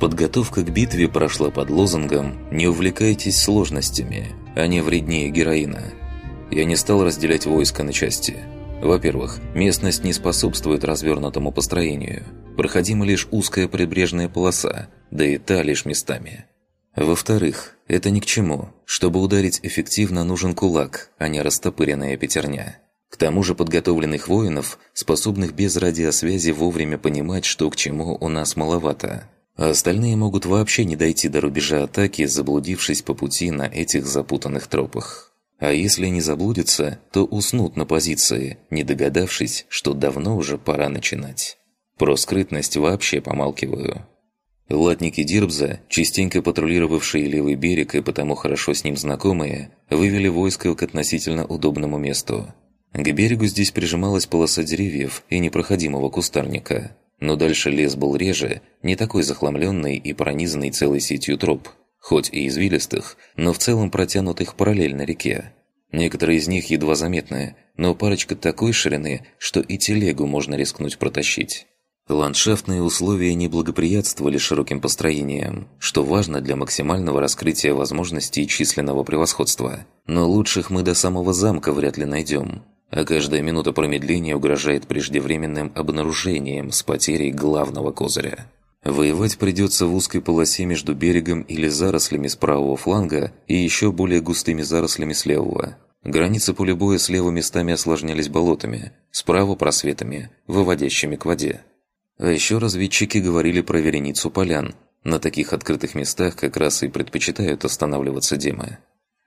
Подготовка к битве прошла под лозунгом «Не увлекайтесь сложностями, они вреднее героина». Я не стал разделять войско на части. Во-первых, местность не способствует развернутому построению. Проходима лишь узкая прибрежная полоса, да и та лишь местами. Во-вторых, это ни к чему. Чтобы ударить эффективно, нужен кулак, а не растопыренная пятерня. К тому же подготовленных воинов, способных без радиосвязи вовремя понимать, что к чему у нас маловато а остальные могут вообще не дойти до рубежа атаки, заблудившись по пути на этих запутанных тропах. А если не заблудятся, то уснут на позиции, не догадавшись, что давно уже пора начинать. Про скрытность вообще помалкиваю. Латники Дирбза, частенько патрулировавшие левый берег и потому хорошо с ним знакомые, вывели войско к относительно удобному месту. К берегу здесь прижималась полоса деревьев и непроходимого кустарника – но дальше лес был реже, не такой захламленный и пронизанный целой сетью троп, хоть и извилистых, но в целом протянутых параллельно реке. Некоторые из них едва заметны, но парочка такой ширины, что и телегу можно рискнуть протащить. Ландшафтные условия не благоприятствовали широким построениям, что важно для максимального раскрытия возможностей численного превосходства. Но лучших мы до самого замка вряд ли найдем а каждая минута промедления угрожает преждевременным обнаружением с потерей главного козыря. Воевать придется в узкой полосе между берегом или зарослями с правого фланга и еще более густыми зарослями с левого. Границы поля боя слева местами осложнялись болотами, справа просветами, выводящими к воде. А еще разведчики говорили про вереницу полян. На таких открытых местах как раз и предпочитают останавливаться демы.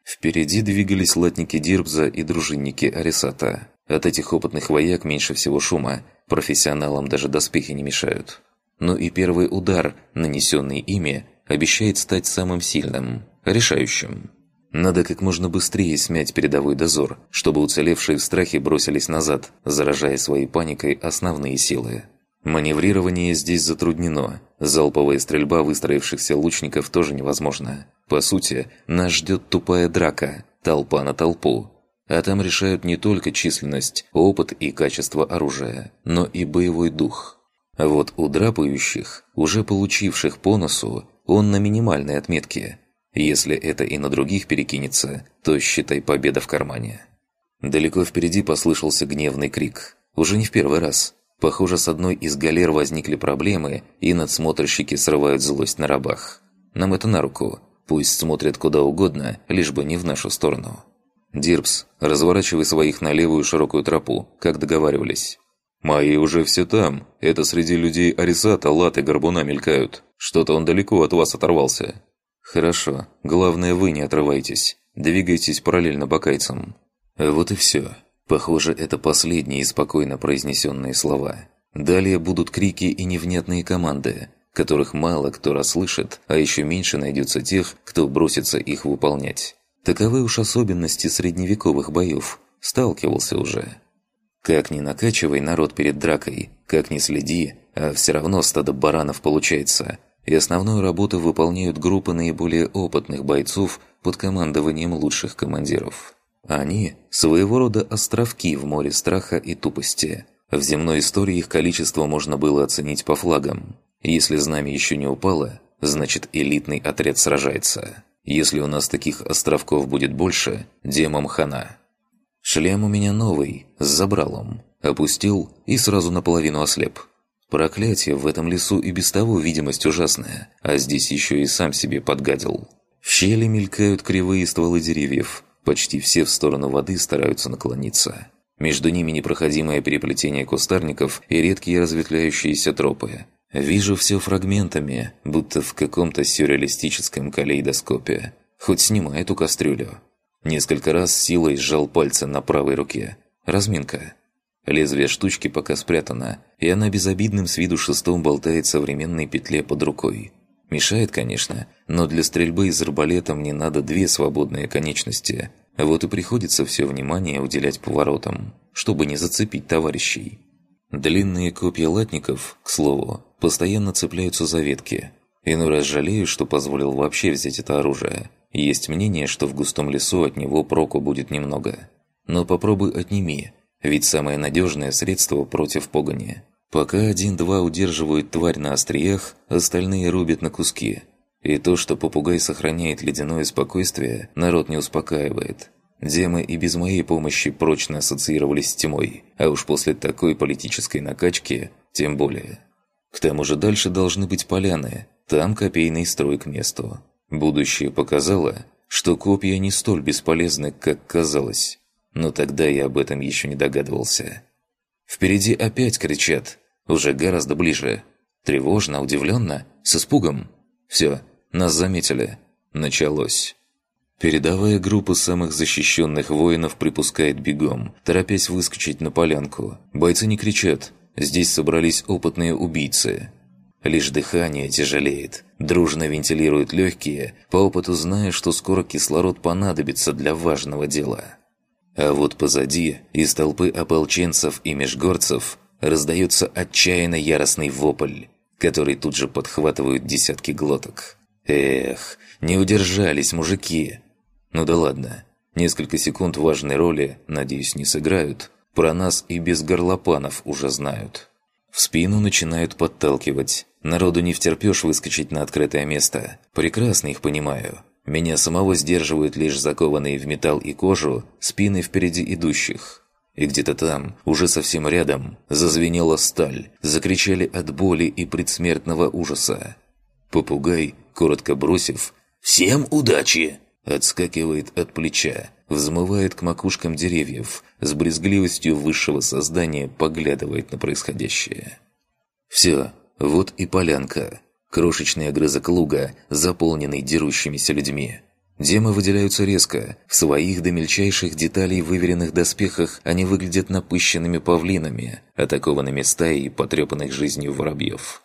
Впереди двигались латники Дирбза и дружинники Арисата. От этих опытных вояк меньше всего шума, профессионалам даже доспехи не мешают. Но и первый удар, нанесенный ими, обещает стать самым сильным, решающим. Надо как можно быстрее смять передовой дозор, чтобы уцелевшие в страхе бросились назад, заражая своей паникой основные силы. Маневрирование здесь затруднено, залповая стрельба выстроившихся лучников тоже невозможна. По сути, нас ждет тупая драка, толпа на толпу. А там решают не только численность, опыт и качество оружия, но и боевой дух. А вот у драпающих, уже получивших по носу, он на минимальной отметке. Если это и на других перекинется, то считай победа в кармане. Далеко впереди послышался гневный крик. Уже не в первый раз – Похоже, с одной из галер возникли проблемы, и надсмотрщики срывают злость на рабах. Нам это на руку. Пусть смотрят куда угодно, лишь бы не в нашу сторону. Дирбс, разворачивай своих на левую широкую тропу, как договаривались. «Мои уже все там. Это среди людей Арисата, Лат и Горбуна мелькают. Что-то он далеко от вас оторвался». «Хорошо. Главное, вы не отрывайтесь. Двигайтесь параллельно бакайцам». Вот и все. Похоже, это последние спокойно произнесенные слова. Далее будут крики и невнятные команды, которых мало кто расслышит, а еще меньше найдется тех, кто бросится их выполнять. Таковы уж особенности средневековых боев. Сталкивался уже. Как ни накачивай народ перед дракой, как ни следи, а все равно стадо баранов получается. И основную работу выполняют группы наиболее опытных бойцов под командованием лучших командиров. Они – своего рода островки в море страха и тупости. В земной истории их количество можно было оценить по флагам. Если знамя еще не упало, значит элитный отряд сражается. Если у нас таких островков будет больше, демам хана. Шлем у меня новый, с забралом. Опустил и сразу наполовину ослеп. Проклятие, в этом лесу и без того видимость ужасная, а здесь еще и сам себе подгадил. В щели мелькают кривые стволы деревьев – Почти все в сторону воды стараются наклониться. Между ними непроходимое переплетение кустарников и редкие разветвляющиеся тропы. Вижу все фрагментами, будто в каком-то сюрреалистическом калейдоскопе. Хоть снимай эту кастрюлю. Несколько раз силой сжал пальцы на правой руке. Разминка. Лезвие штучки пока спрятано, и она безобидным с виду шестом болтает в современной петле под рукой. Мешает, конечно, но для стрельбы из арбалета мне надо две свободные конечности. Вот и приходится все внимание уделять поворотам, чтобы не зацепить товарищей. Длинные копья латников, к слову, постоянно цепляются за ветки. Иной раз жалею, что позволил вообще взять это оружие. Есть мнение, что в густом лесу от него проку будет немного. Но попробуй отними, ведь самое надежное средство против погони. Пока один-два удерживают тварь на остриях, остальные рубят на куски. И то, что попугай сохраняет ледяное спокойствие, народ не успокаивает. Демы и без моей помощи прочно ассоциировались с тьмой, а уж после такой политической накачки тем более. К тому же дальше должны быть поляны, там копейный строй к месту. Будущее показало, что копья не столь бесполезны, как казалось. Но тогда я об этом еще не догадывался. Впереди опять кричат, уже гораздо ближе. Тревожно, удивленно, с испугом. Все, нас заметили. Началось. Передовая группа самых защищенных воинов припускает бегом, торопясь выскочить на полянку. Бойцы не кричат, здесь собрались опытные убийцы. Лишь дыхание тяжелеет, дружно вентилируют легкие, по опыту зная, что скоро кислород понадобится для важного дела. А вот позади, из толпы ополченцев и межгорцев, раздается отчаянно яростный вопль, который тут же подхватывают десятки глоток. Эх, не удержались мужики. Ну да ладно, несколько секунд важной роли, надеюсь, не сыграют. Про нас и без горлопанов уже знают. В спину начинают подталкивать. Народу не втерпёшь выскочить на открытое место. Прекрасно их понимаю. Меня самого сдерживают лишь закованные в металл и кожу спины впереди идущих. И где-то там, уже совсем рядом, зазвенела сталь, закричали от боли и предсмертного ужаса. Попугай, коротко бросив «Всем удачи!» отскакивает от плеча, взмывает к макушкам деревьев, с брезгливостью высшего создания поглядывает на происходящее. Все, вот и полянка. Крошечный огрызок луга, заполненный дерущимися людьми. Демы выделяются резко. В своих до мельчайших деталей выверенных доспехах они выглядят напыщенными павлинами, атакованными стаей потрепанных жизнью воробьев.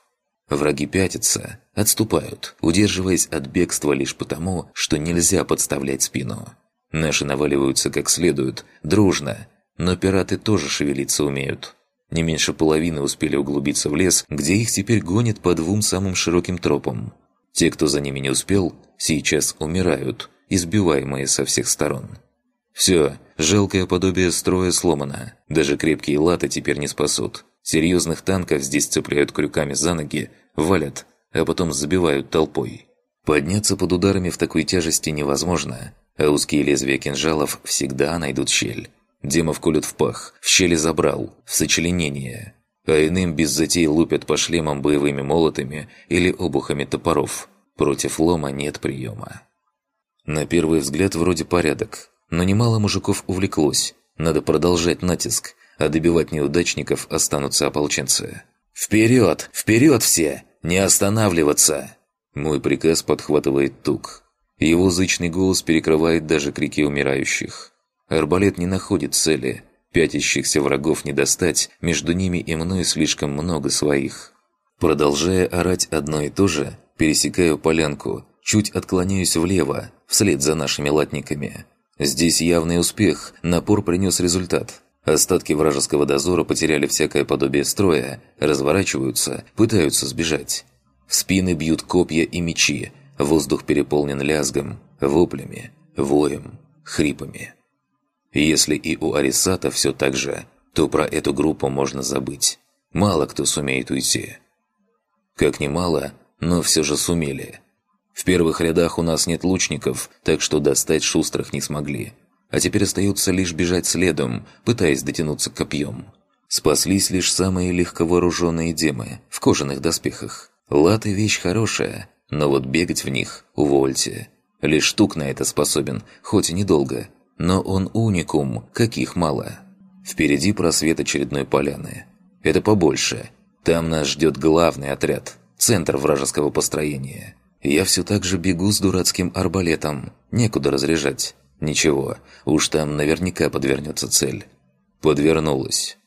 Враги пятятся, отступают, удерживаясь от бегства лишь потому, что нельзя подставлять спину. Наши наваливаются как следует, дружно, но пираты тоже шевелиться умеют. Не меньше половины успели углубиться в лес, где их теперь гонят по двум самым широким тропам. Те, кто за ними не успел, сейчас умирают, избиваемые со всех сторон. Все, жалкое подобие строя сломано. Даже крепкие латы теперь не спасут. Серьезных танков здесь цепляют крюками за ноги, валят, а потом забивают толпой. Подняться под ударами в такой тяжести невозможно, а узкие лезвия кинжалов всегда найдут щель. Демов колют в пах, в щели забрал, в сочленение. А иным без затей лупят по шлемам боевыми молотами или обухами топоров. Против лома нет приема. На первый взгляд вроде порядок, но немало мужиков увлеклось. Надо продолжать натиск, а добивать неудачников останутся ополченцы. «Вперед! Вперед все! Не останавливаться!» Мой приказ подхватывает тук. Его зычный голос перекрывает даже крики умирающих. Арбалет не находит цели. Пятящихся врагов не достать, между ними и мной слишком много своих. Продолжая орать одно и то же, пересекаю полянку, чуть отклоняюсь влево, вслед за нашими латниками. Здесь явный успех, напор принес результат. Остатки вражеского дозора потеряли всякое подобие строя, разворачиваются, пытаются сбежать. В спины бьют копья и мечи, воздух переполнен лязгом, воплями, воем, хрипами. Если и у Арисата все так же, то про эту группу можно забыть. Мало кто сумеет уйти. Как ни мало, но все же сумели. В первых рядах у нас нет лучников, так что достать шустрых не смогли а теперь остается лишь бежать следом, пытаясь дотянуться копьем. Спаслись лишь самые легковооруженные демы в кожаных доспехах. Латы – вещь хорошая, но вот бегать в них – увольте. Лишь штук на это способен, хоть и недолго. Но он уникум, каких мало. Впереди просвет очередной поляны. Это побольше. Там нас ждет главный отряд, центр вражеского построения. Я все так же бегу с дурацким арбалетом, некуда разряжать. Ничего, уж там наверняка подвернется цель. Подвернулась.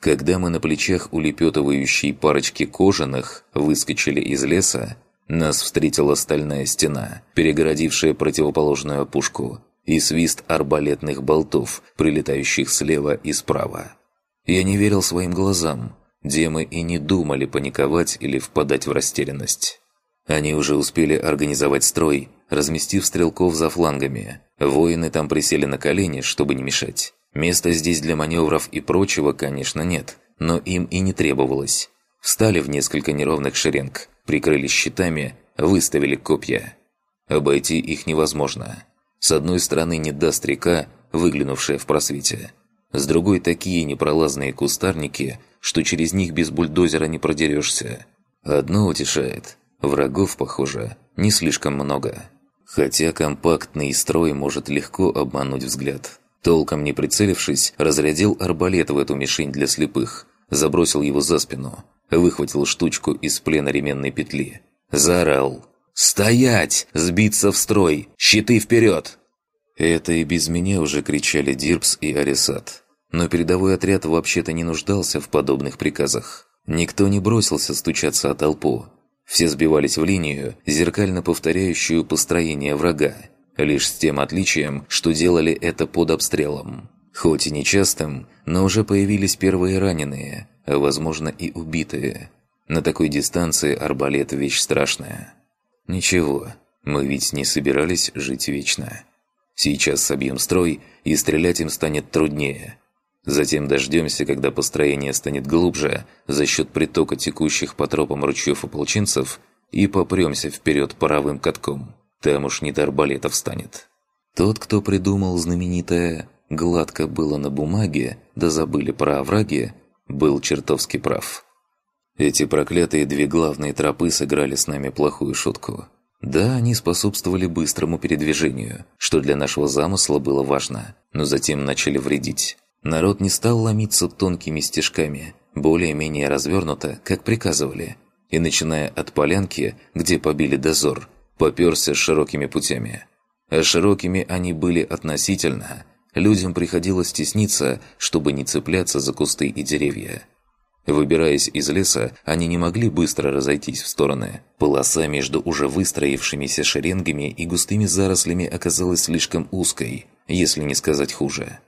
Когда мы на плечах улепетывающей парочки кожаных выскочили из леса, нас встретила стальная стена, перегородившая противоположную опушку, и свист арбалетных болтов, прилетающих слева и справа. Я не верил своим глазам. Демы и не думали паниковать или впадать в растерянность. Они уже успели организовать строй, разместив стрелков за флангами. Воины там присели на колени, чтобы не мешать. Места здесь для маневров и прочего, конечно, нет. но им и не требовалось. Встали в несколько неровных шеренг, прикрылись щитами, выставили копья. Обойти их невозможно. С одной стороны не даст река, выглянувшая в просвете. С другой такие непролазные кустарники, что через них без бульдозера не продерешься. Одно утешает. Врагов, похоже, не слишком много. Хотя компактный строй может легко обмануть взгляд. Толком не прицелившись, разрядил арбалет в эту мишень для слепых, забросил его за спину, выхватил штучку из плена ременной петли. Заорал. «Стоять! Сбиться в строй! Щиты вперед!» Это и без меня уже кричали Дирбс и Арисат. Но передовой отряд вообще-то не нуждался в подобных приказах. Никто не бросился стучаться о толпу. Все сбивались в линию, зеркально повторяющую построение врага. Лишь с тем отличием, что делали это под обстрелом. Хоть и нечастым, но уже появились первые раненые, а возможно и убитые. На такой дистанции арбалет – вещь страшная. Ничего, мы ведь не собирались жить вечно. Сейчас собьем строй, и стрелять им станет труднее. Затем дождемся, когда построение станет глубже за счет притока текущих по тропам ручьев ополченцев, и попремся вперед паровым катком. Там уж не до арбалетов станет. Тот, кто придумал знаменитое «гладко было на бумаге, да забыли про овраги», был чертовски прав. Эти проклятые две главные тропы сыграли с нами плохую шутку. Да, они способствовали быстрому передвижению, что для нашего замысла было важно, но затем начали вредить. Народ не стал ломиться тонкими стежками, более-менее развернуто, как приказывали, и начиная от полянки, где побили дозор, попёрся широкими путями. А широкими они были относительно. Людям приходилось тесниться, чтобы не цепляться за кусты и деревья. Выбираясь из леса, они не могли быстро разойтись в стороны. Полоса между уже выстроившимися шеренгами и густыми зарослями оказалась слишком узкой, если не сказать хуже.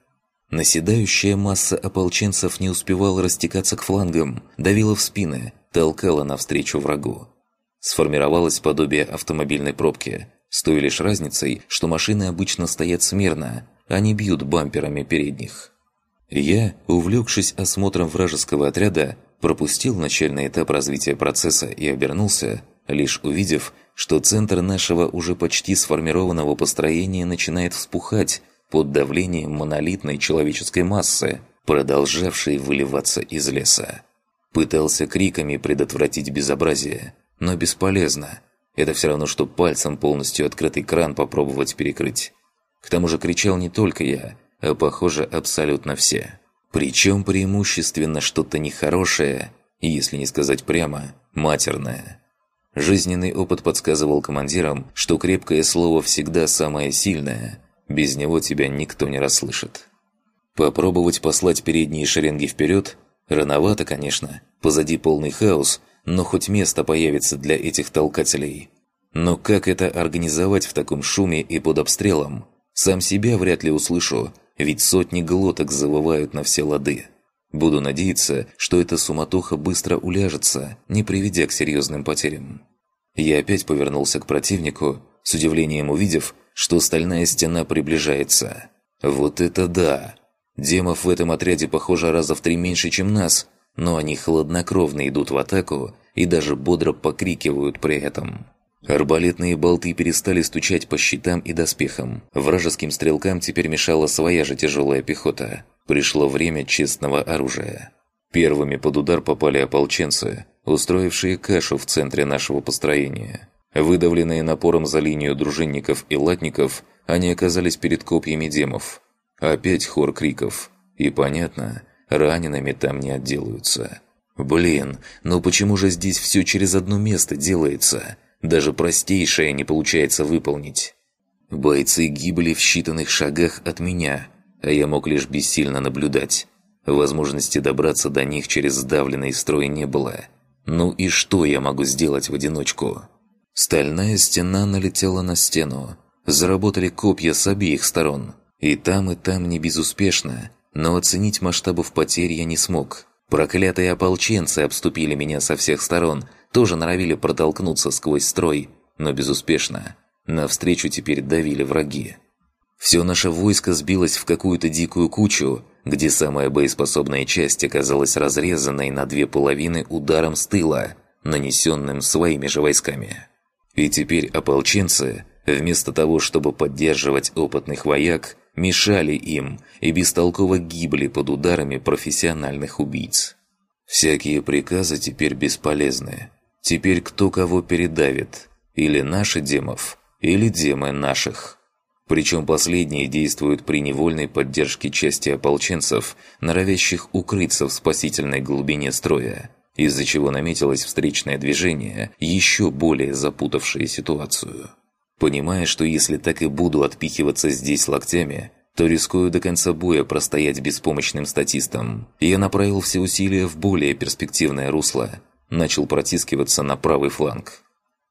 Наседающая масса ополченцев не успевала растекаться к флангам, давила в спины, толкала навстречу врагу. Сформировалось подобие автомобильной пробки, с той лишь разницей, что машины обычно стоят смирно, а не бьют бамперами передних. Я, увлекшись осмотром вражеского отряда, пропустил начальный этап развития процесса и обернулся, лишь увидев, что центр нашего уже почти сформированного построения начинает вспухать под давлением монолитной человеческой массы, продолжавшей выливаться из леса. Пытался криками предотвратить безобразие, но бесполезно. Это все равно, что пальцем полностью открытый кран попробовать перекрыть. К тому же кричал не только я, а похоже абсолютно все. Причем преимущественно что-то нехорошее, если не сказать прямо, матерное. Жизненный опыт подсказывал командирам, что крепкое слово всегда самое сильное, без него тебя никто не расслышит. Попробовать послать передние шеренги вперед? Рановато, конечно, позади полный хаос, но хоть место появится для этих толкателей. Но как это организовать в таком шуме и под обстрелом? Сам себя вряд ли услышу, ведь сотни глоток завывают на все лады. Буду надеяться, что эта суматоха быстро уляжется, не приведя к серьезным потерям. Я опять повернулся к противнику, с удивлением увидев, что стальная стена приближается. Вот это да! Демов в этом отряде, похоже, раза в три меньше, чем нас – но они хладнокровно идут в атаку и даже бодро покрикивают при этом. Арбалетные болты перестали стучать по щитам и доспехам. Вражеским стрелкам теперь мешала своя же тяжелая пехота. Пришло время честного оружия. Первыми под удар попали ополченцы, устроившие кашу в центре нашего построения. Выдавленные напором за линию дружинников и латников, они оказались перед копьями демов. Опять хор криков. И понятно, Ранеными там не отделаются. Блин, ну почему же здесь все через одно место делается? Даже простейшее не получается выполнить. Бойцы гибли в считанных шагах от меня, а я мог лишь бессильно наблюдать. Возможности добраться до них через сдавленный строй не было. Ну и что я могу сделать в одиночку? Стальная стена налетела на стену. Заработали копья с обеих сторон. И там, и там не безуспешно. Но оценить масштабов потерь я не смог. Проклятые ополченцы обступили меня со всех сторон, тоже норовили протолкнуться сквозь строй, но безуспешно. Навстречу теперь давили враги. Все наше войско сбилось в какую-то дикую кучу, где самая боеспособная часть оказалась разрезанной на две половины ударом с тыла, нанесенным своими же войсками. И теперь ополченцы, вместо того, чтобы поддерживать опытных вояк, мешали им и бестолково гибли под ударами профессиональных убийц. Всякие приказы теперь бесполезны. Теперь кто кого передавит. Или наши демов, или демы наших. Причем последние действуют при невольной поддержке части ополченцев, норовящих укрыться в спасительной глубине строя, из-за чего наметилось встречное движение, еще более запутавшее ситуацию. Понимая, что если так и буду отпихиваться здесь локтями, то рискую до конца боя простоять беспомощным статистом. Я направил все усилия в более перспективное русло. Начал протискиваться на правый фланг.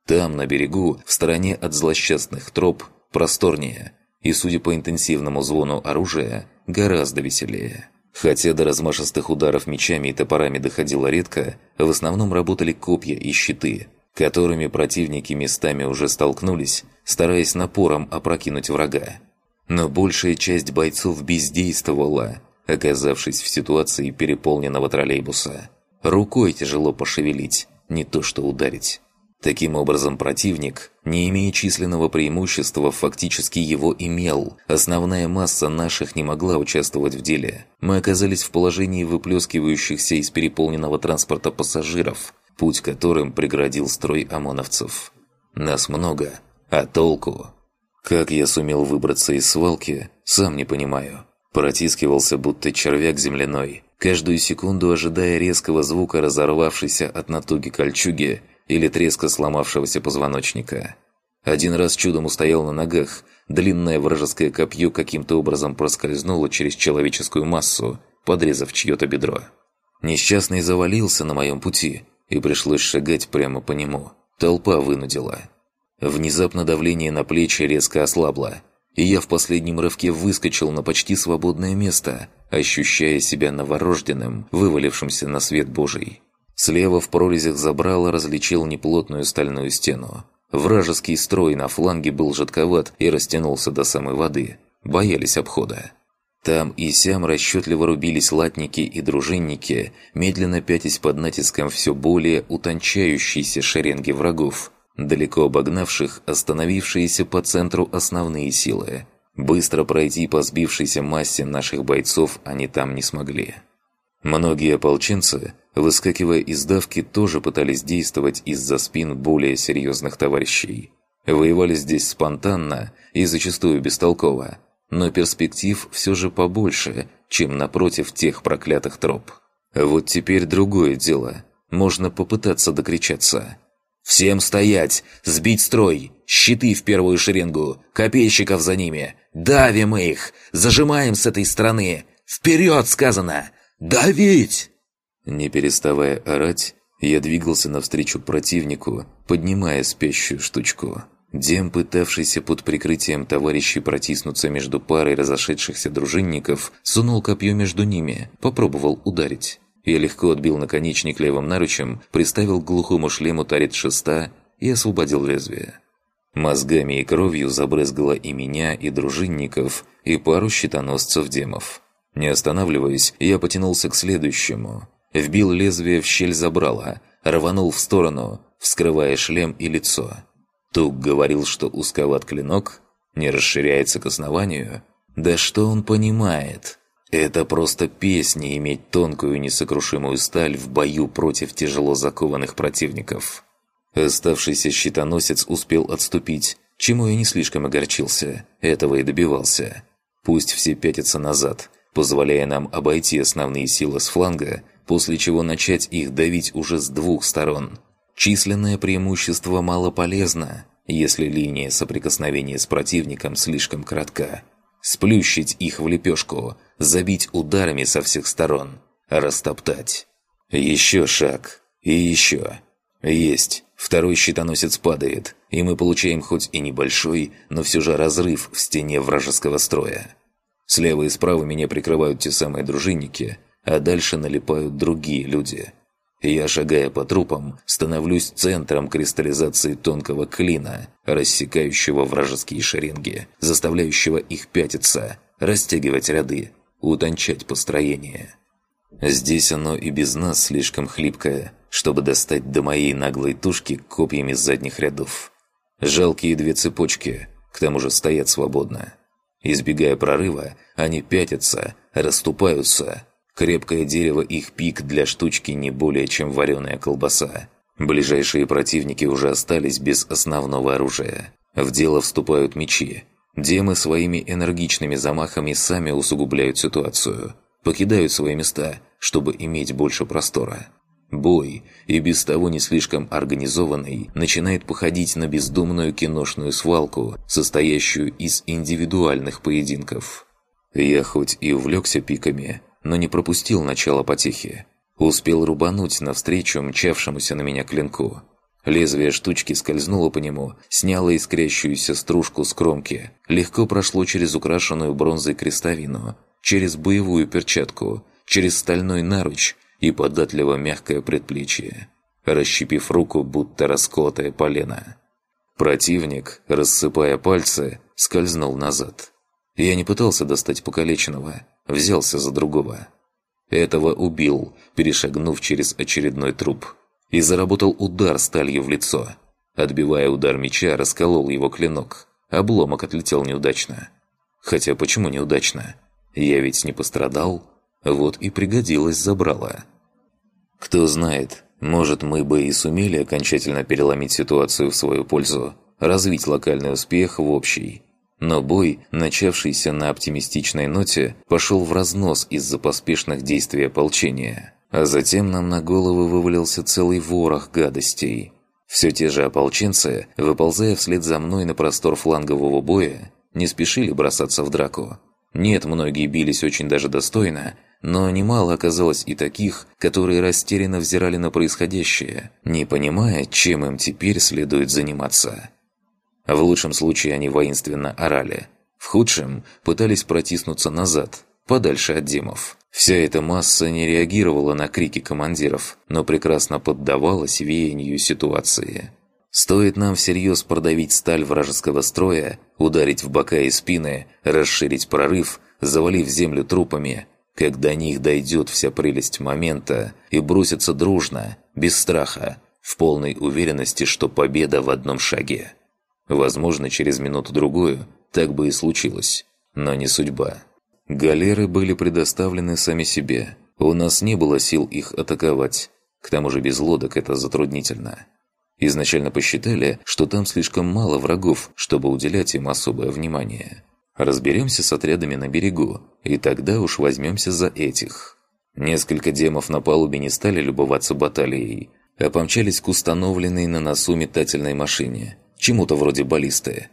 Там, на берегу, в стороне от злосчастных троп, просторнее. И, судя по интенсивному звону оружия, гораздо веселее. Хотя до размашистых ударов мечами и топорами доходило редко, в основном работали копья и щиты – которыми противники местами уже столкнулись, стараясь напором опрокинуть врага. Но большая часть бойцов бездействовала, оказавшись в ситуации переполненного троллейбуса. Рукой тяжело пошевелить, не то что ударить. Таким образом, противник, не имея численного преимущества, фактически его имел. Основная масса наших не могла участвовать в деле. Мы оказались в положении выплескивающихся из переполненного транспорта пассажиров, путь которым преградил строй ОМОНовцев. Нас много, а толку? Как я сумел выбраться из свалки, сам не понимаю. Протискивался, будто червяк земляной, каждую секунду ожидая резкого звука разорвавшейся от натуги кольчуги или треска сломавшегося позвоночника. Один раз чудом устоял на ногах, длинное вражеское копье каким-то образом проскользнуло через человеческую массу, подрезав чье-то бедро. Несчастный завалился на моем пути, и пришлось шагать прямо по нему. Толпа вынудила. Внезапно давление на плечи резко ослабло, и я в последнем рывке выскочил на почти свободное место, ощущая себя новорожденным, вывалившимся на свет Божий. Слева в прорезях забрала различил неплотную стальную стену. Вражеский строй на фланге был жидковат и растянулся до самой воды. Боялись обхода. Там и сям расчетливо рубились латники и дружинники, медленно пятясь под натиском все более утончающейся шеренги врагов, далеко обогнавших остановившиеся по центру основные силы. Быстро пройти по сбившейся массе наших бойцов они там не смогли. Многие ополченцы, выскакивая из давки, тоже пытались действовать из-за спин более серьезных товарищей. Воевали здесь спонтанно и зачастую бестолково, но перспектив все же побольше, чем напротив тех проклятых троп. Вот теперь другое дело. Можно попытаться докричаться. «Всем стоять! Сбить строй! Щиты в первую шеренгу! Копейщиков за ними! Давим их! Зажимаем с этой стороны! Вперед, сказано! Давить!» Не переставая орать, я двигался навстречу противнику, поднимая спящую штучку. Дем, пытавшийся под прикрытием товарищей протиснуться между парой разошедшихся дружинников, сунул копье между ними, попробовал ударить. Я легко отбил наконечник левым наручем, приставил к глухому шлему тарит шеста и освободил лезвие. Мозгами и кровью забрызгало и меня, и дружинников, и пару щитоносцев-демов. Не останавливаясь, я потянулся к следующему. Вбил лезвие в щель забрала, рванул в сторону, вскрывая шлем и лицо. Тук говорил, что узковат клинок не расширяется к основанию. Да что он понимает? Это просто песня иметь тонкую несокрушимую сталь в бою против тяжело закованных противников. Оставшийся щитоносец успел отступить, чему я не слишком огорчился, этого и добивался. Пусть все пятятся назад, позволяя нам обойти основные силы с фланга, после чего начать их давить уже с двух сторон – Численное преимущество мало полезно, если линия соприкосновения с противником слишком коротка. Сплющить их в лепешку, забить ударами со всех сторон, растоптать. Еще шаг. И еще. Есть. Второй щитоносец падает, и мы получаем хоть и небольшой, но все же разрыв в стене вражеского строя. Слева и справа меня прикрывают те самые дружинники, а дальше налипают другие люди – Я, шагая по трупам, становлюсь центром кристаллизации тонкого клина, рассекающего вражеские шеренги, заставляющего их пятиться, растягивать ряды, утончать построение. Здесь оно и без нас слишком хлипкое, чтобы достать до моей наглой тушки копьями задних рядов. Жалкие две цепочки, к тому же стоят свободно. Избегая прорыва, они пятятся, расступаются. Крепкое дерево их пик для штучки не более чем вареная колбаса. Ближайшие противники уже остались без основного оружия. В дело вступают мечи. Демы своими энергичными замахами сами усугубляют ситуацию. Покидают свои места, чтобы иметь больше простора. Бой, и без того не слишком организованный, начинает походить на бездумную киношную свалку, состоящую из индивидуальных поединков. Я хоть и увлекся пиками, но не пропустил начало потехи. Успел рубануть навстречу мчавшемуся на меня клинку. Лезвие штучки скользнуло по нему, сняло искрящуюся стружку с кромки, легко прошло через украшенную бронзой крестовину, через боевую перчатку, через стальной наруч и податливо мягкое предплечье, расщепив руку, будто расколотое полено. Противник, рассыпая пальцы, скользнул назад. Я не пытался достать покалеченного, взялся за другого. Этого убил, перешагнув через очередной труп. И заработал удар сталью в лицо. Отбивая удар меча, расколол его клинок. Обломок отлетел неудачно. Хотя почему неудачно? Я ведь не пострадал. Вот и пригодилось забрало. Кто знает, может мы бы и сумели окончательно переломить ситуацию в свою пользу, развить локальный успех в общий. Но бой, начавшийся на оптимистичной ноте, пошел в разнос из-за поспешных действий ополчения. А затем нам на головы вывалился целый ворох гадостей. Все те же ополченцы, выползая вслед за мной на простор флангового боя, не спешили бросаться в драку. Нет, многие бились очень даже достойно, но немало оказалось и таких, которые растерянно взирали на происходящее, не понимая, чем им теперь следует заниматься. В лучшем случае они воинственно орали. В худшем пытались протиснуться назад, подальше от демов. Вся эта масса не реагировала на крики командиров, но прекрасно поддавалась веянию ситуации. Стоит нам всерьез продавить сталь вражеского строя, ударить в бока и спины, расширить прорыв, завалив землю трупами, как до них дойдет вся прелесть момента и бросится дружно, без страха, в полной уверенности, что победа в одном шаге. Возможно, через минуту-другую так бы и случилось, но не судьба. Галеры были предоставлены сами себе, у нас не было сил их атаковать, к тому же без лодок это затруднительно. Изначально посчитали, что там слишком мало врагов, чтобы уделять им особое внимание. Разберемся с отрядами на берегу, и тогда уж возьмемся за этих. Несколько демов на палубе не стали любоваться баталией, а помчались к установленной на носу метательной машине, чему-то вроде баллисты.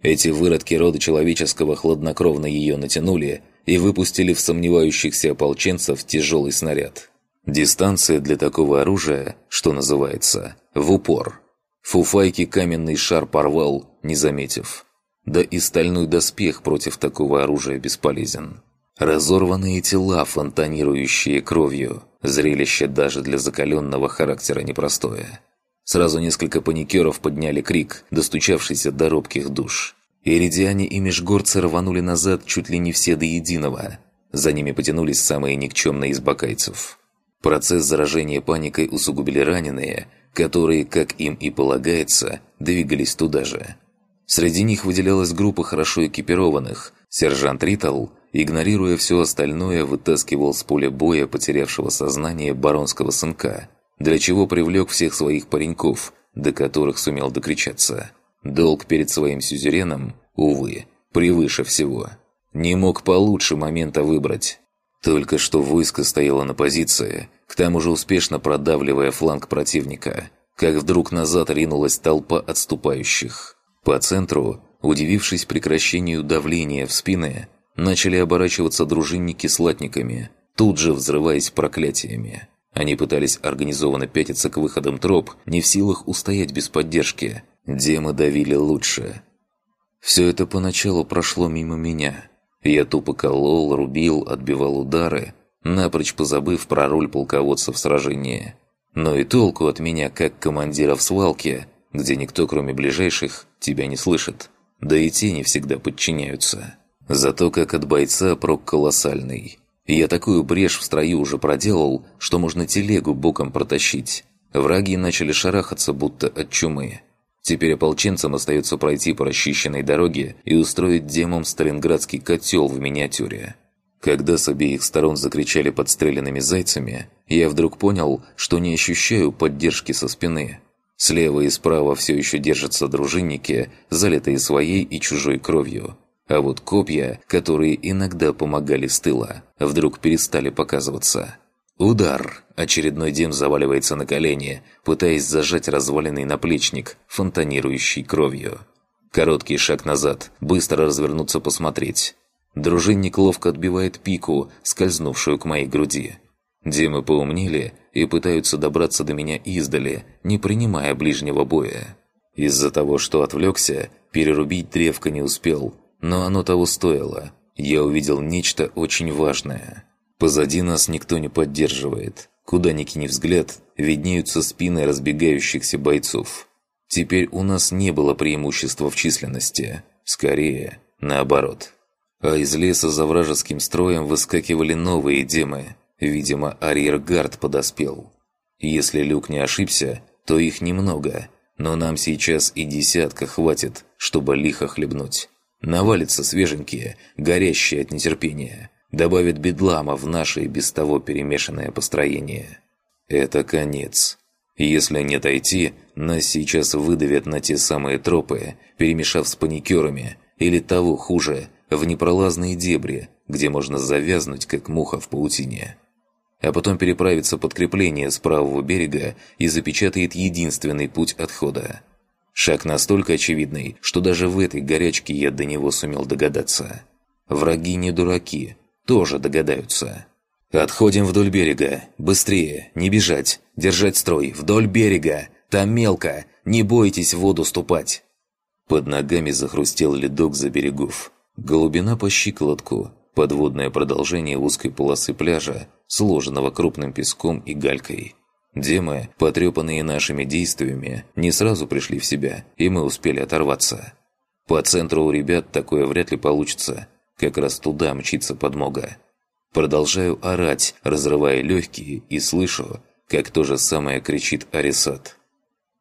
Эти выродки рода человеческого хладнокровно ее натянули и выпустили в сомневающихся ополченцев тяжелый снаряд. Дистанция для такого оружия, что называется, в упор. Фуфайки каменный шар порвал, не заметив. Да и стальной доспех против такого оружия бесполезен. Разорванные тела, фонтанирующие кровью. Зрелище даже для закаленного характера непростое. Сразу несколько паникеров подняли крик, достучавшийся до робких душ. Иридиане и межгорцы рванули назад чуть ли не все до единого. За ними потянулись самые никчемные из бакайцев. Процесс заражения паникой усугубили раненые, которые, как им и полагается, двигались туда же. Среди них выделялась группа хорошо экипированных. Сержант Ритл, игнорируя все остальное, вытаскивал с поля боя потерявшего сознание баронского сынка, для чего привлек всех своих пареньков, до которых сумел докричаться. Долг перед своим сюзереном, увы, превыше всего. Не мог получше момента выбрать. Только что войско стояло на позиции, к тому же успешно продавливая фланг противника, как вдруг назад ринулась толпа отступающих. По центру, удивившись прекращению давления в спины, начали оборачиваться дружинники с латниками, тут же взрываясь проклятиями. Они пытались организованно пятиться к выходам троп, не в силах устоять без поддержки. Демы давили лучше. Все это поначалу прошло мимо меня – я тупо колол, рубил, отбивал удары, напрочь позабыв про роль полководца в сражении. Но и толку от меня, как командира в свалке, где никто, кроме ближайших, тебя не слышит. Да и те не всегда подчиняются. Зато как от бойца прок колоссальный. Я такую брешь в строю уже проделал, что можно телегу боком протащить. Враги начали шарахаться, будто от чумы. Теперь ополченцам остается пройти по расчищенной дороге и устроить демом сталинградский котел в миниатюре. Когда с обеих сторон закричали подстреленными зайцами, я вдруг понял, что не ощущаю поддержки со спины. Слева и справа все еще держатся дружинники, залитые своей и чужой кровью. А вот копья, которые иногда помогали с тыла, вдруг перестали показываться. Удар! Очередной дем заваливается на колени, пытаясь зажать разваленный наплечник, фонтанирующий кровью. Короткий шаг назад, быстро развернуться посмотреть. Дружинник ловко отбивает пику, скользнувшую к моей груди. Демы поумнели и пытаются добраться до меня издали, не принимая ближнего боя. Из-за того, что отвлекся, перерубить древко не успел, но оно того стоило. Я увидел нечто очень важное – Позади нас никто не поддерживает. Куда ни кинь взгляд, виднеются спины разбегающихся бойцов. Теперь у нас не было преимущества в численности. Скорее, наоборот. А из леса за вражеским строем выскакивали новые демы. Видимо, арьергард подоспел. Если Люк не ошибся, то их немного, но нам сейчас и десятка хватит, чтобы лихо хлебнуть. Навалятся свеженькие, горящие от нетерпения добавит бедлама в наше и без того перемешанное построение. Это конец. Если не отойти, нас сейчас выдавят на те самые тропы, перемешав с паникерами, или того хуже, в непролазные дебри, где можно завязнуть, как муха в паутине. А потом переправится подкрепление с правого берега и запечатает единственный путь отхода. Шаг настолько очевидный, что даже в этой горячке я до него сумел догадаться. Враги не дураки, тоже догадаются. «Отходим вдоль берега. Быстрее. Не бежать. Держать строй. Вдоль берега. Там мелко. Не бойтесь в воду ступать». Под ногами захрустел ледок за берегов. Голубина по щиколотку. Подводное продолжение узкой полосы пляжа, сложенного крупным песком и галькой. Демы, потрепанные нашими действиями, не сразу пришли в себя, и мы успели оторваться. По центру у ребят такое вряд ли получится – как раз туда мчится подмога. Продолжаю орать, разрывая легкие, и слышу, как то же самое кричит Арисат.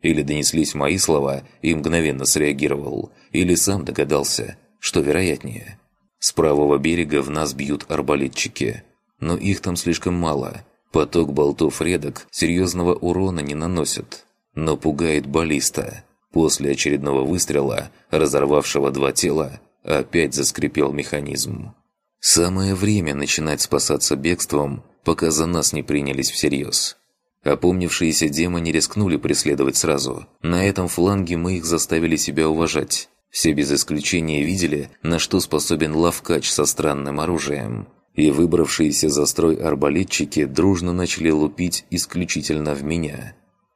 Или донеслись мои слова и мгновенно среагировал, или сам догадался, что вероятнее. С правого берега в нас бьют арбалетчики, но их там слишком мало. Поток болтов редок серьезного урона не наносит, но пугает баллиста. После очередного выстрела, разорвавшего два тела, Опять заскрипел механизм. Самое время начинать спасаться бегством, пока за нас не принялись всерьез. Опомнившиеся демы не рискнули преследовать сразу. На этом фланге мы их заставили себя уважать. Все без исключения видели, на что способен лавкач со странным оружием. И выбравшиеся за строй арбалетчики дружно начали лупить исключительно в меня.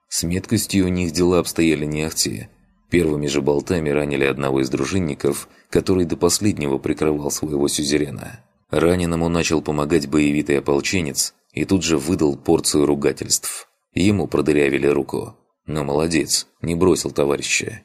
С меткостью у них дела обстояли не ахти. Первыми же болтами ранили одного из дружинников, который до последнего прикрывал своего сюзерена. Раненому начал помогать боевитый ополченец и тут же выдал порцию ругательств. Ему продырявили руку. Но молодец, не бросил товарища.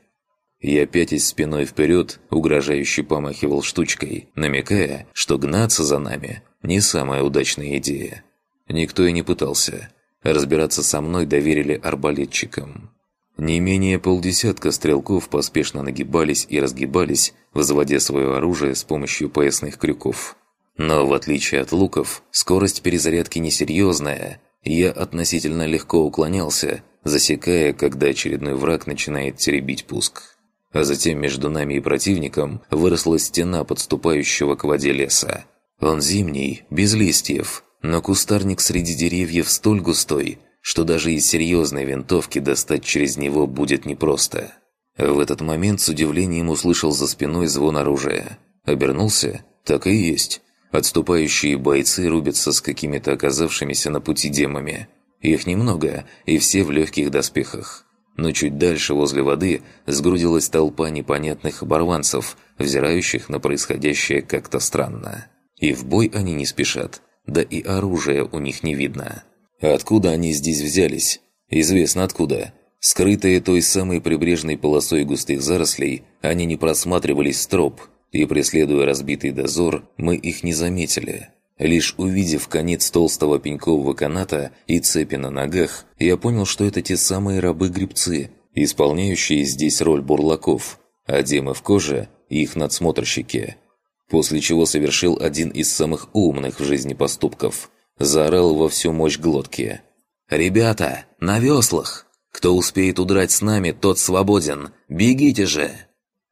Я пятясь спиной вперед, угрожающе помахивал штучкой, намекая, что гнаться за нами – не самая удачная идея. Никто и не пытался. Разбираться со мной доверили арбалетчикам. Не менее полдесятка стрелков поспешно нагибались и разгибались, возводя свое оружие с помощью поясных крюков. Но в отличие от луков, скорость перезарядки несерьезная, я относительно легко уклонялся, засекая, когда очередной враг начинает теребить пуск. А затем между нами и противником выросла стена подступающего к воде леса. Он зимний, без листьев, но кустарник среди деревьев столь густой, что даже из серьезной винтовки достать через него будет непросто. В этот момент с удивлением услышал за спиной звон оружия. Обернулся? Так и есть. Отступающие бойцы рубятся с какими-то оказавшимися на пути демами. Их немного, и все в легких доспехах. Но чуть дальше, возле воды, сгрудилась толпа непонятных оборванцев, взирающих на происходящее как-то странно. И в бой они не спешат, да и оружия у них не видно. Откуда они здесь взялись? Известно откуда. Скрытые той самой прибрежной полосой густых зарослей, они не просматривались с троп, и, преследуя разбитый дозор, мы их не заметили. Лишь увидев конец толстого пенькового каната и цепи на ногах, я понял, что это те самые рабы-гребцы, исполняющие здесь роль бурлаков, а в коже – их надсмотрщики. После чего совершил один из самых умных в жизни поступков. Заорал во всю мощь глотки. «Ребята, на веслах! Кто успеет удрать с нами, тот свободен! Бегите же!»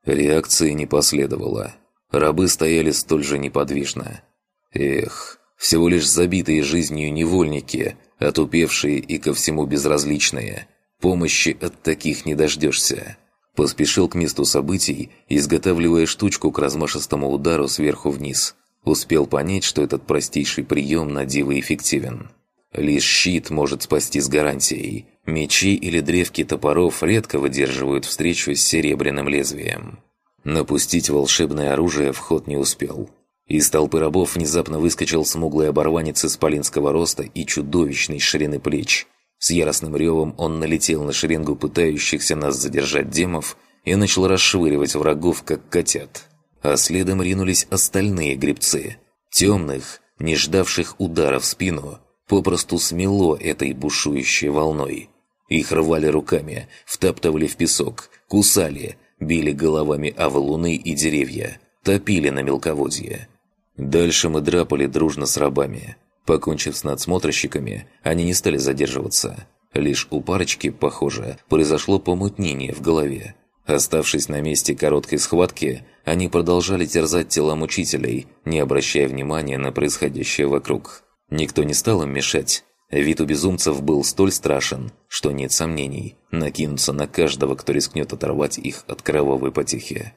Реакции не последовало. Рабы стояли столь же неподвижно. Эх, всего лишь забитые жизнью невольники, отупевшие и ко всему безразличные. Помощи от таких не дождешься. Поспешил к месту событий, изготавливая штучку к размашистому удару сверху вниз. Успел понять, что этот простейший прием на диво эффективен. Лишь щит может спасти с гарантией. Мечи или древки топоров редко выдерживают встречу с серебряным лезвием. Напустить волшебное оружие в ход не успел. Из толпы рабов внезапно выскочил смуглый оборванец исполинского роста и чудовищной ширины плеч. С яростным ревом он налетел на шеренгу пытающихся нас задержать демов и начал расшвыривать врагов, как котят. А следом ринулись остальные гребцы. Темных, не ждавших удара в спину, попросту смело этой бушующей волной. Их рвали руками, втаптывали в песок, кусали, били головами о валуны и деревья, топили на мелководье. Дальше мы драпали дружно с рабами. Покончив с надсмотрщиками, они не стали задерживаться. Лишь у парочки, похоже, произошло помутнение в голове. Оставшись на месте короткой схватки, они продолжали терзать тела мучителей, не обращая внимания на происходящее вокруг. Никто не стал им мешать. Вид у безумцев был столь страшен, что нет сомнений, накинуться на каждого, кто рискнет оторвать их от кровавой потехи.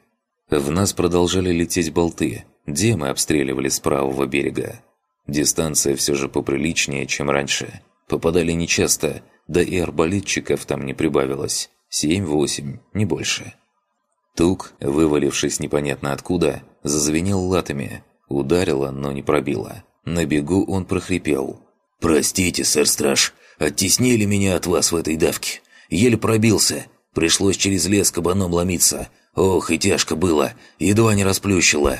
В нас продолжали лететь болты, Демы обстреливали с правого берега. Дистанция все же поприличнее, чем раньше. Попадали нечасто, да и арбалетчиков там не прибавилось. Семь-восемь, не больше. Тук, вывалившись непонятно откуда, зазвенел латами. Ударило, но не пробило. На бегу он прохрипел. «Простите, сэр-страж, оттеснили меня от вас в этой давке. Еле пробился. Пришлось через лес кабаном ломиться. Ох, и тяжко было. Едва не расплющило».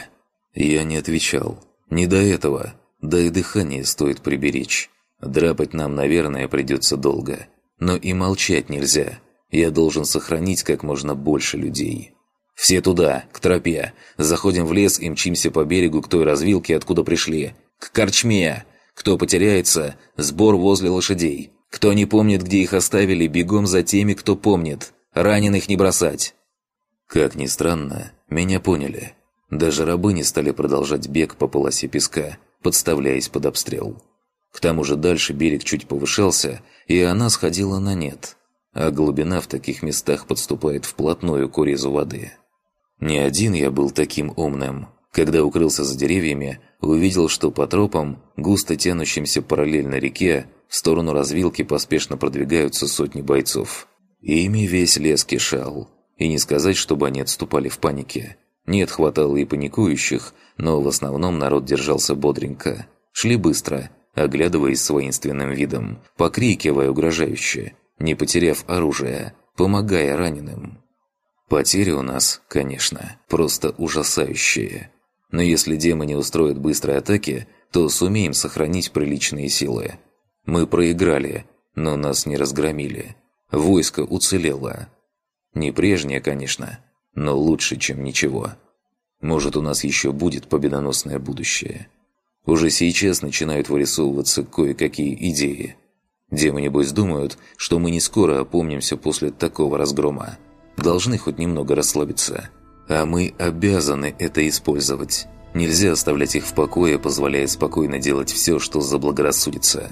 Я не отвечал. Не до этого. Да и дыхание стоит приберечь. Драпать нам, наверное, придется долго. Но и молчать нельзя. Я должен сохранить как можно больше людей. Все туда, к тропе. Заходим в лес и мчимся по берегу к той развилке, откуда пришли. К корчме. Кто потеряется, сбор возле лошадей. Кто не помнит, где их оставили, бегом за теми, кто помнит. Раненых не бросать. Как ни странно, меня поняли. Даже рабы не стали продолжать бег по полосе песка, подставляясь под обстрел. К тому же дальше берег чуть повышался, и она сходила на нет, а глубина в таких местах подступает вплотную к урезу воды. Не один я был таким умным. Когда укрылся за деревьями, увидел, что по тропам, густо тянущимся параллельно реке, в сторону развилки поспешно продвигаются сотни бойцов. Ими весь лес кишал. И не сказать, чтобы они отступали в панике. Нет, хватало и паникующих, но в основном народ держался бодренько. Шли быстро, оглядываясь с воинственным видом, покрикивая угрожающе, не потеряв оружие, помогая раненым. Потери у нас, конечно, просто ужасающие. Но если демы не устроят быстрой атаки, то сумеем сохранить приличные силы. Мы проиграли, но нас не разгромили. Войско уцелело. Не прежнее, конечно, но лучше, чем ничего. Может, у нас еще будет победоносное будущее. Уже сейчас начинают вырисовываться кое-какие идеи. Демы, небось, думают, что мы не скоро опомнимся после такого разгрома. Должны хоть немного расслабиться. А мы обязаны это использовать. Нельзя оставлять их в покое, позволяя спокойно делать все, что заблагорассудится.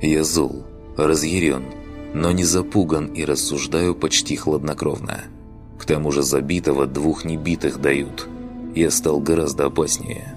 Я зол, разъярен, но не запуган и рассуждаю почти хладнокровно. К тому же забитого двух небитых дают. Я стал гораздо опаснее.